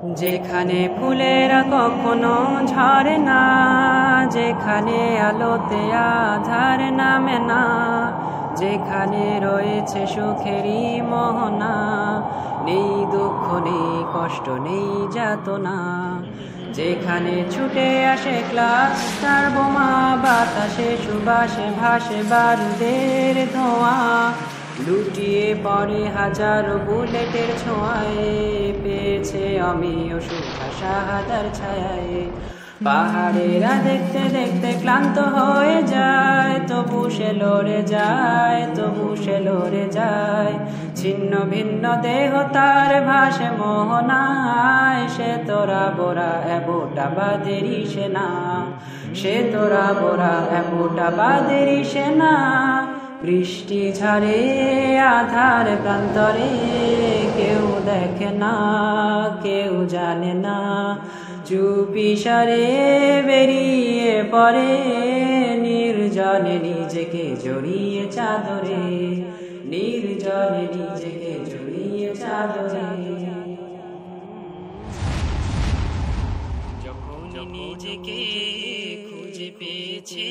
যেখানে ফুলেরা কখনো ঝরে না, যেখানে আলোতে আধার নামে না, যেখানে রয়েছে সুখেরই মোহনা, নেই দুঃখ, নেই কষ্ট, নেই যাতনা, যেখানে ছুটে আসে ক্লাস, তার বোমা, বাতাসে সুবাসে ভাসে বারুদের ধোঁয়া, লুটিয়ে পড়ে হাজারো বুলেটের ছোঁয়ায়। আমি সুখা শাহাদার ছায়ায়। পাহাড়েরা দেখতে দেখতে ক্লান্ত হয়ে যায়, তবু সে লড়ে যায়, তবু সে লড়ে যায়। ছিন্ন ভিন্ন দেহ তার ভাসে মোহনায়, সে তোরা বোরা এবোটা বাদেরি সেনা। সে তোরা বোরা এবোটা বাদেরি সেনা। বৃষ্টি ঝরে আধার প্রান্তরে। দেখে না, কেউ জানে না। চুপি সারে বেরিয়ে পড়ে, নির্জনে নিজেকে জড়িয়ে চাদরে। নির্জনে নিজেকে জড়িয়ে চাদরে। যখন নিজেকে খুঁজে পেয়েছে,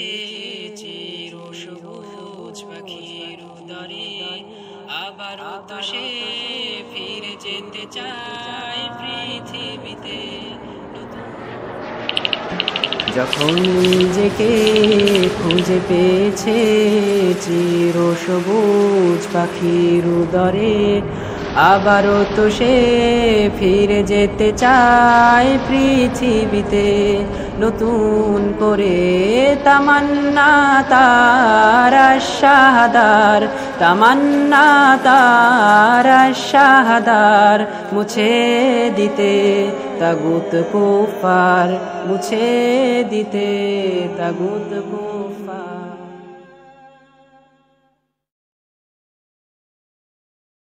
চির সবুজ পাখির উদরে আবার তো সে যেতে চায় পৃথিবীতে যখন নিজেকে খুঁজে পেয়েছে চির সবুজ পাখির উদরে, আবারও তো সে ফিরে যেতে চায় পৃথিবীতে। নতুন করে তামান্না তার শাহাদার তামান্না তার শাহাদার মুছে দিতে তাগুত কুফার মুছে দিতে তাগুত কুফার।